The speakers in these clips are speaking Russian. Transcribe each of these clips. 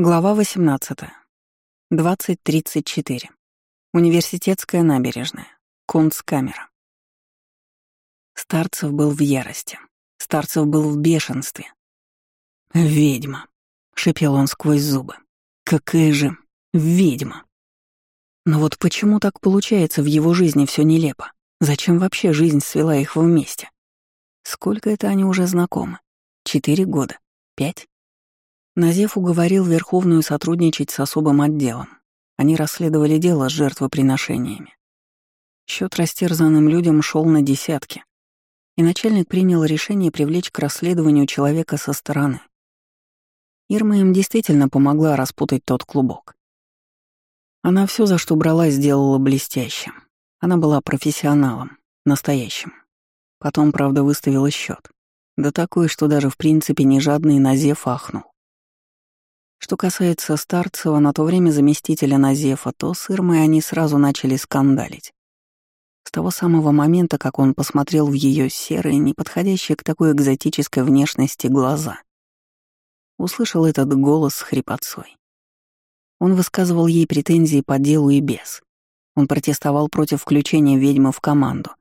Глава 18. 20.34. Университетская набережная. Кунцкамера. Старцев был в ярости. Старцев был в бешенстве. «Ведьма», — шипел он сквозь зубы. «Какая же ведьма!» Но вот почему так получается в его жизни все нелепо? Зачем вообще жизнь свела их вместе? Сколько это они уже знакомы? Четыре года? Пять? Назев уговорил Верховную сотрудничать с особым отделом. Они расследовали дело с жертвоприношениями. Счет растерзанным людям шел на десятки, и начальник принял решение привлечь к расследованию человека со стороны. Ирма им действительно помогла распутать тот клубок. Она все, за что брала, сделала блестяще. Она была профессионалом, настоящим. Потом, правда, выставила счет. Да такой, что даже в принципе не жадный Назев ахнул. Что касается Старцева, на то время заместителя Назефа, то с Ирмой они сразу начали скандалить. С того самого момента, как он посмотрел в ее серые, неподходящие к такой экзотической внешности глаза. Услышал этот голос с хрипотцой. Он высказывал ей претензии по делу и без. Он протестовал против включения ведьмы в команду.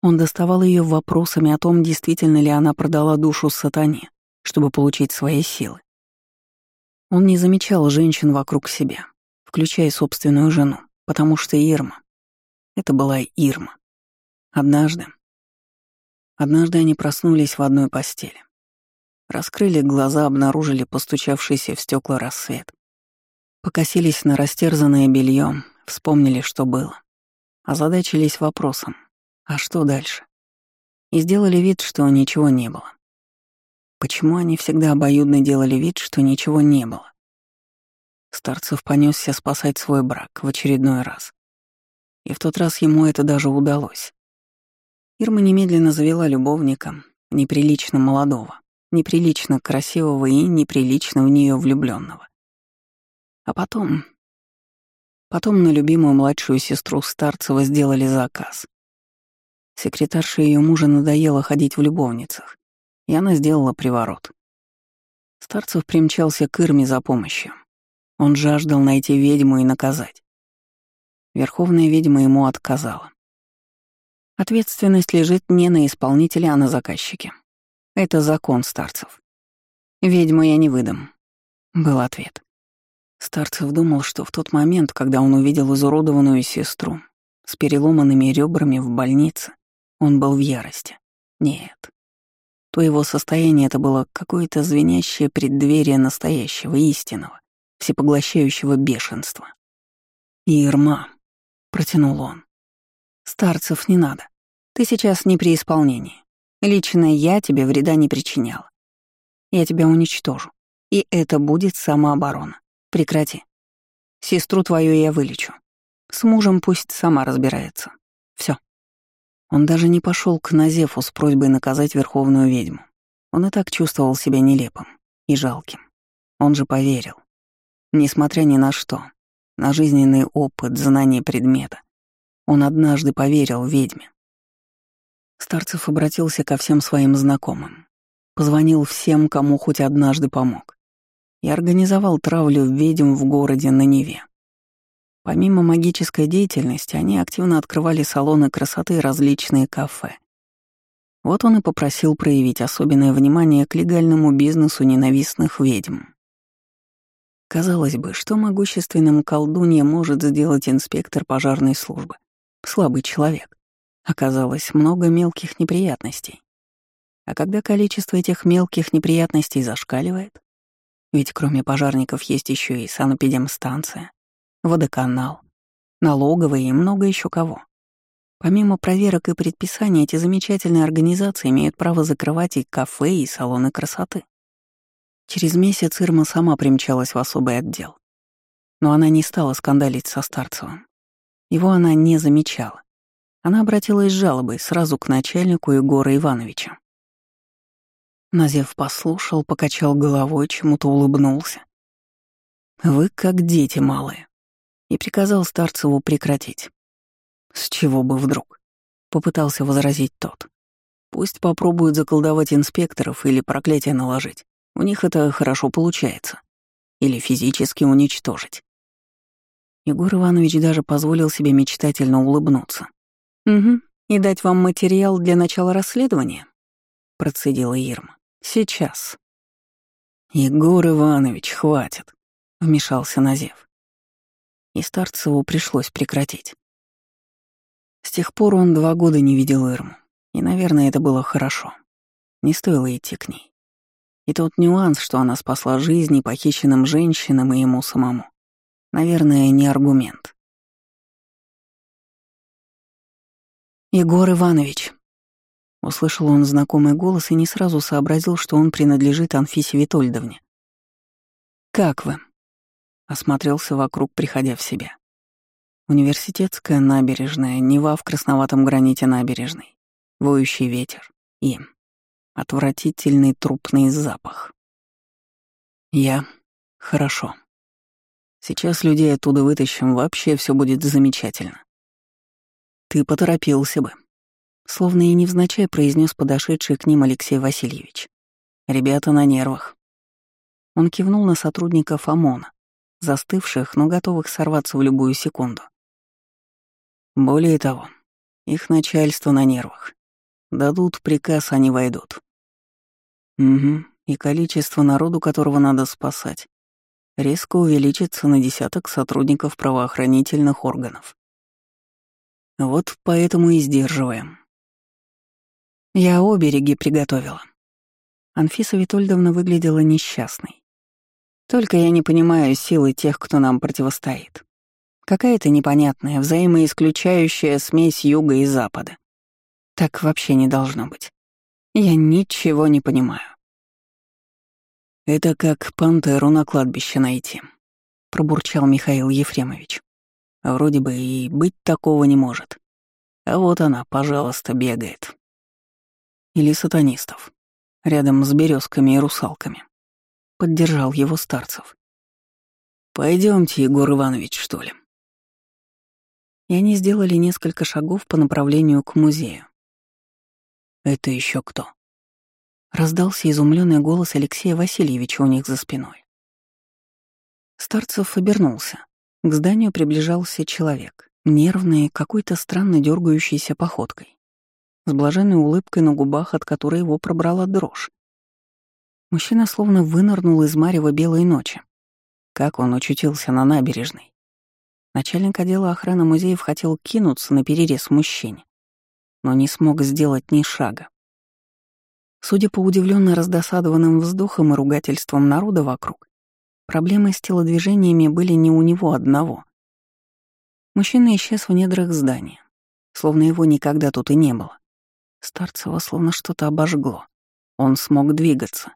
Он доставал ее вопросами о том, действительно ли она продала душу сатане, чтобы получить свои силы. Он не замечал женщин вокруг себя, включая собственную жену, потому что Ирма. Это была Ирма. Однажды. Однажды они проснулись в одной постели. Раскрыли глаза, обнаружили постучавшийся в стекла рассвет. Покосились на растерзанное белье, вспомнили, что было. Озадачились вопросом, а что дальше? И сделали вид, что ничего не было. Почему они всегда обоюдно делали вид, что ничего не было? Старцев понесся спасать свой брак в очередной раз. И в тот раз ему это даже удалось. Ирма немедленно завела любовника, неприлично молодого, неприлично красивого и неприлично в нее влюбленного. А потом... Потом на любимую младшую сестру Старцева сделали заказ. Секретарше ее мужа надоело ходить в любовницах и она сделала приворот. Старцев примчался к Ирме за помощью. Он жаждал найти ведьму и наказать. Верховная ведьма ему отказала. Ответственность лежит не на исполнителе, а на заказчике. Это закон старцев. «Ведьму я не выдам», — был ответ. Старцев думал, что в тот момент, когда он увидел изуродованную сестру с переломанными ребрами в больнице, он был в ярости. Нет, то его состояние это было какое-то звенящее преддверие настоящего, истинного, всепоглощающего бешенства. «Ирма», — протянул он, — «старцев не надо. Ты сейчас не при исполнении. Лично я тебе вреда не причиняла. Я тебя уничтожу. И это будет самооборона. Прекрати. Сестру твою я вылечу. С мужем пусть сама разбирается. Все. Он даже не пошел к Назефу с просьбой наказать верховную ведьму. Он и так чувствовал себя нелепым и жалким. Он же поверил. Несмотря ни на что, на жизненный опыт, знание предмета, он однажды поверил ведьме. Старцев обратился ко всем своим знакомым, позвонил всем, кому хоть однажды помог, и организовал травлю ведьм в городе на Неве. Помимо магической деятельности, они активно открывали салоны красоты и различные кафе. Вот он и попросил проявить особенное внимание к легальному бизнесу ненавистных ведьм. Казалось бы, что могущественным колдунья может сделать инспектор пожарной службы? Слабый человек. Оказалось, много мелких неприятностей. А когда количество этих мелких неприятностей зашкаливает, ведь кроме пожарников есть еще и санэпидемстанция, водоканал, налоговые и много еще кого. Помимо проверок и предписаний, эти замечательные организации имеют право закрывать и кафе, и салоны красоты. Через месяц Ирма сама примчалась в особый отдел. Но она не стала скандалить со Старцевым. Его она не замечала. Она обратилась с жалобой сразу к начальнику Егора Ивановича. Назев послушал, покачал головой, чему-то улыбнулся. «Вы как дети малые и приказал Старцеву прекратить. «С чего бы вдруг?» — попытался возразить тот. «Пусть попробуют заколдовать инспекторов или проклятие наложить. У них это хорошо получается. или физически уничтожить. Егор Иванович даже позволил себе мечтательно улыбнуться. «Угу, и дать вам материал для начала расследования?» — процедила Ирма. «Сейчас». «Егор Иванович, хватит», — вмешался Назев. И Старцеву пришлось прекратить. С тех пор он два года не видел Ирму, и, наверное, это было хорошо. Не стоило идти к ней. И тот нюанс, что она спасла жизни похищенным женщинам и ему самому, наверное, не аргумент. «Егор Иванович», — услышал он знакомый голос и не сразу сообразил, что он принадлежит Анфисе Витольдовне. «Как вы?» — осмотрелся вокруг, приходя в себя. Университетская набережная, Нева в красноватом граните набережной, воющий ветер и отвратительный трупный запах. Я... Хорошо. Сейчас людей оттуда вытащим, вообще все будет замечательно. Ты поторопился бы. Словно и невзначай произнес подошедший к ним Алексей Васильевич. Ребята на нервах. Он кивнул на сотрудников ОМОНа, застывших, но готовых сорваться в любую секунду. Более того, их начальство на нервах. Дадут приказ, они войдут. Угу, и количество народу, которого надо спасать, резко увеличится на десяток сотрудников правоохранительных органов. Вот поэтому и сдерживаем. Я обереги приготовила. Анфиса Витольдовна выглядела несчастной. Только я не понимаю силы тех, кто нам противостоит. Какая-то непонятная, взаимоисключающая смесь юга и запада. Так вообще не должно быть. Я ничего не понимаю. «Это как пантеру на кладбище найти», — пробурчал Михаил Ефремович. «Вроде бы и быть такого не может. А вот она, пожалуйста, бегает». Или сатанистов, рядом с березками и русалками. Поддержал его старцев. Пойдемте, Егор Иванович, что ли. И они сделали несколько шагов по направлению к музею. «Это еще кто?» Раздался изумленный голос Алексея Васильевича у них за спиной. Старцев обернулся. К зданию приближался человек, нервный, какой-то странно дергающейся походкой, с блаженной улыбкой на губах, от которой его пробрала дрожь. Мужчина словно вынырнул из марева белой ночи. Как он очутился на набережной? Начальник отдела охраны музеев хотел кинуться на перерез мужчине но не смог сделать ни шага. Судя по удивленно раздосадованным вздохам и ругательствам народа вокруг, проблемы с телодвижениями были не у него одного. Мужчина исчез в недрах здания, словно его никогда тут и не было. Старцева словно что-то обожгло. Он смог двигаться.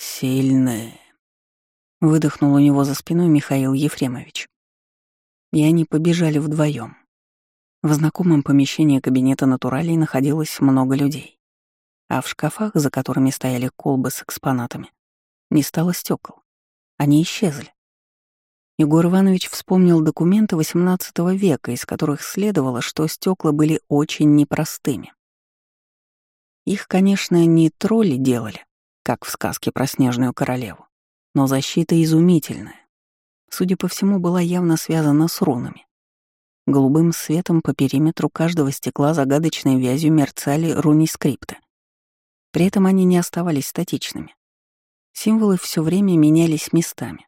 «Сильные», — выдохнул у него за спиной Михаил Ефремович. И они побежали вдвоем. В знакомом помещении кабинета натуралей находилось много людей. А в шкафах, за которыми стояли колбы с экспонатами, не стало стекол. Они исчезли. Егор Иванович вспомнил документы XVIII века, из которых следовало, что стекла были очень непростыми. Их, конечно, не тролли делали, как в сказке про Снежную королеву, но защита изумительная. Судя по всему, была явно связана с рунами. Голубым светом по периметру каждого стекла загадочной вязью мерцали руни-скрипты. При этом они не оставались статичными. Символы все время менялись местами,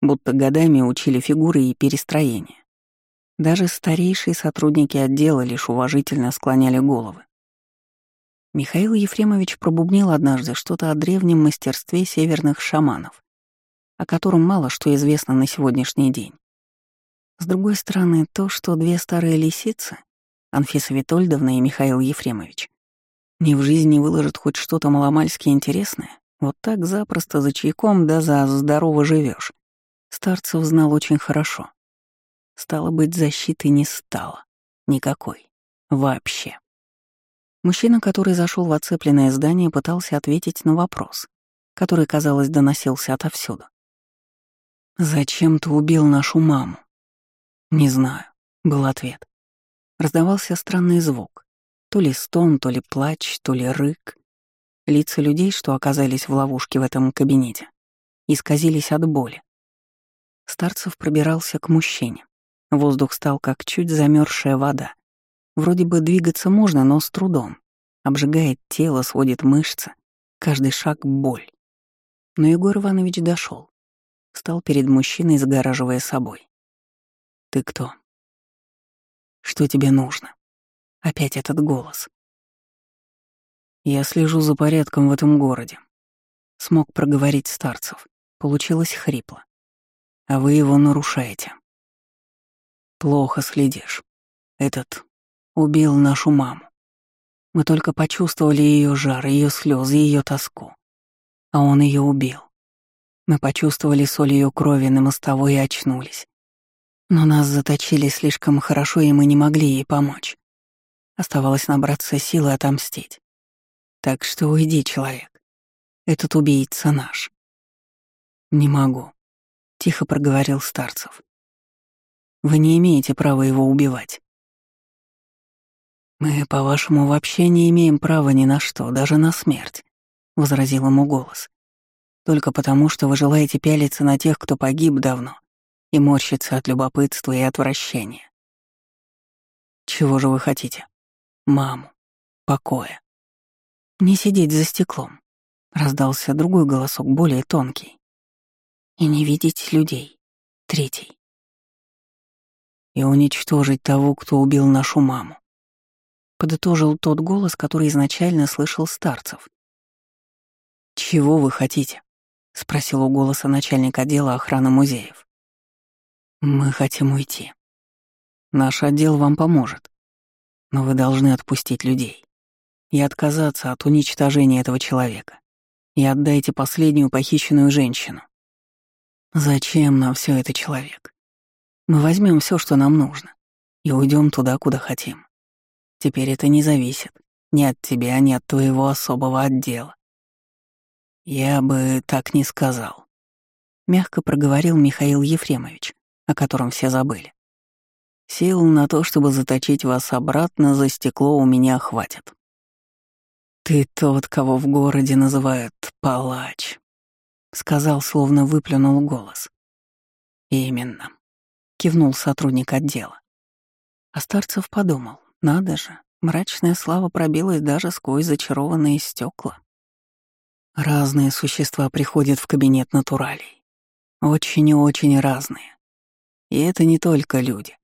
будто годами учили фигуры и перестроения. Даже старейшие сотрудники отдела лишь уважительно склоняли головы. Михаил Ефремович пробубнил однажды что-то о древнем мастерстве северных шаманов, о котором мало что известно на сегодняшний день. С другой стороны, то, что две старые лисицы, Анфиса Витольдовна и Михаил Ефремович, не в жизни выложат хоть что-то маломальски интересное, вот так запросто за чайком да за здорово живешь. Старцев знал очень хорошо. Стало быть, защиты не стало. Никакой. Вообще. Мужчина, который зашел в оцепленное здание, пытался ответить на вопрос, который, казалось, доносился отовсюду. «Зачем ты убил нашу маму?» «Не знаю», — был ответ. Раздавался странный звук. То ли стон, то ли плач, то ли рык. Лица людей, что оказались в ловушке в этом кабинете, исказились от боли. Старцев пробирался к мужчине. Воздух стал как чуть замерзшая вода. Вроде бы двигаться можно, но с трудом. Обжигает тело, сводит мышцы. Каждый шаг — боль. Но Егор Иванович дошел. Стал перед мужчиной, загораживая собой. «Ты кто? Что тебе нужно?» Опять этот голос. «Я слежу за порядком в этом городе», — смог проговорить старцев. Получилось хрипло. «А вы его нарушаете». «Плохо следишь. Этот убил нашу маму. Мы только почувствовали ее жар, ее слезы, ее тоску. А он ее убил. Мы почувствовали соль ее крови на мостовой и очнулись. Но нас заточили слишком хорошо, и мы не могли ей помочь. Оставалось набраться силы отомстить. Так что уйди, человек. Этот убийца наш. Не могу, — тихо проговорил Старцев. Вы не имеете права его убивать. Мы, по-вашему, вообще не имеем права ни на что, даже на смерть, — возразил ему голос. Только потому, что вы желаете пялиться на тех, кто погиб давно, и морщиться от любопытства и отвращения. Чего же вы хотите? Маму. Покоя. Не сидеть за стеклом. Раздался другой голосок, более тонкий. И не видеть людей. Третий. И уничтожить того, кто убил нашу маму. Подытожил тот голос, который изначально слышал старцев. «Чего вы хотите?» — спросил у голоса начальник отдела охраны музеев. «Мы хотим уйти. Наш отдел вам поможет. Но вы должны отпустить людей и отказаться от уничтожения этого человека. И отдайте последнюю похищенную женщину. Зачем нам все это человек? Мы возьмем все, что нам нужно, и уйдем туда, куда хотим. Теперь это не зависит ни от тебя, ни от твоего особого отдела. Я бы так не сказал. Мягко проговорил Михаил Ефремович, о котором все забыли. Сил на то, чтобы заточить вас обратно за стекло, у меня хватит. Ты тот, кого в городе называют палач, сказал, словно выплюнул голос. Именно, кивнул сотрудник отдела. А Старцев подумал, надо же, мрачная слава пробилась даже сквозь зачарованные стекла. Разные существа приходят в кабинет натуралей. Очень и очень разные. И это не только люди.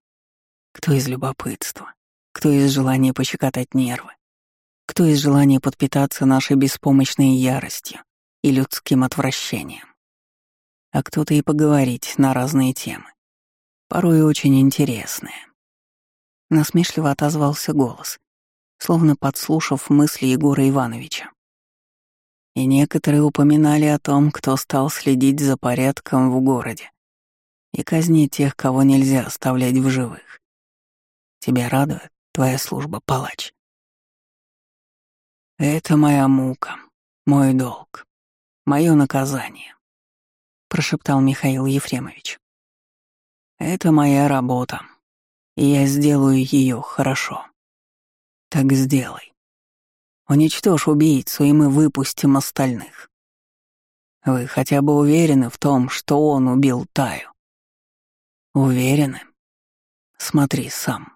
Кто из любопытства, кто из желания пощекотать нервы, кто из желания подпитаться нашей беспомощной яростью и людским отвращением. А кто-то и поговорить на разные темы, порой очень интересные. Насмешливо отозвался голос, словно подслушав мысли Егора Ивановича. И некоторые упоминали о том, кто стал следить за порядком в городе и казнить тех, кого нельзя оставлять в живых. Тебя радует твоя служба, палач? Это моя мука, мой долг, мое наказание, прошептал Михаил Ефремович. Это моя работа, и я сделаю ее хорошо. Так сделай. Уничтожь убийцу, и мы выпустим остальных. Вы хотя бы уверены в том, что он убил Таю? Уверены? Смотри сам.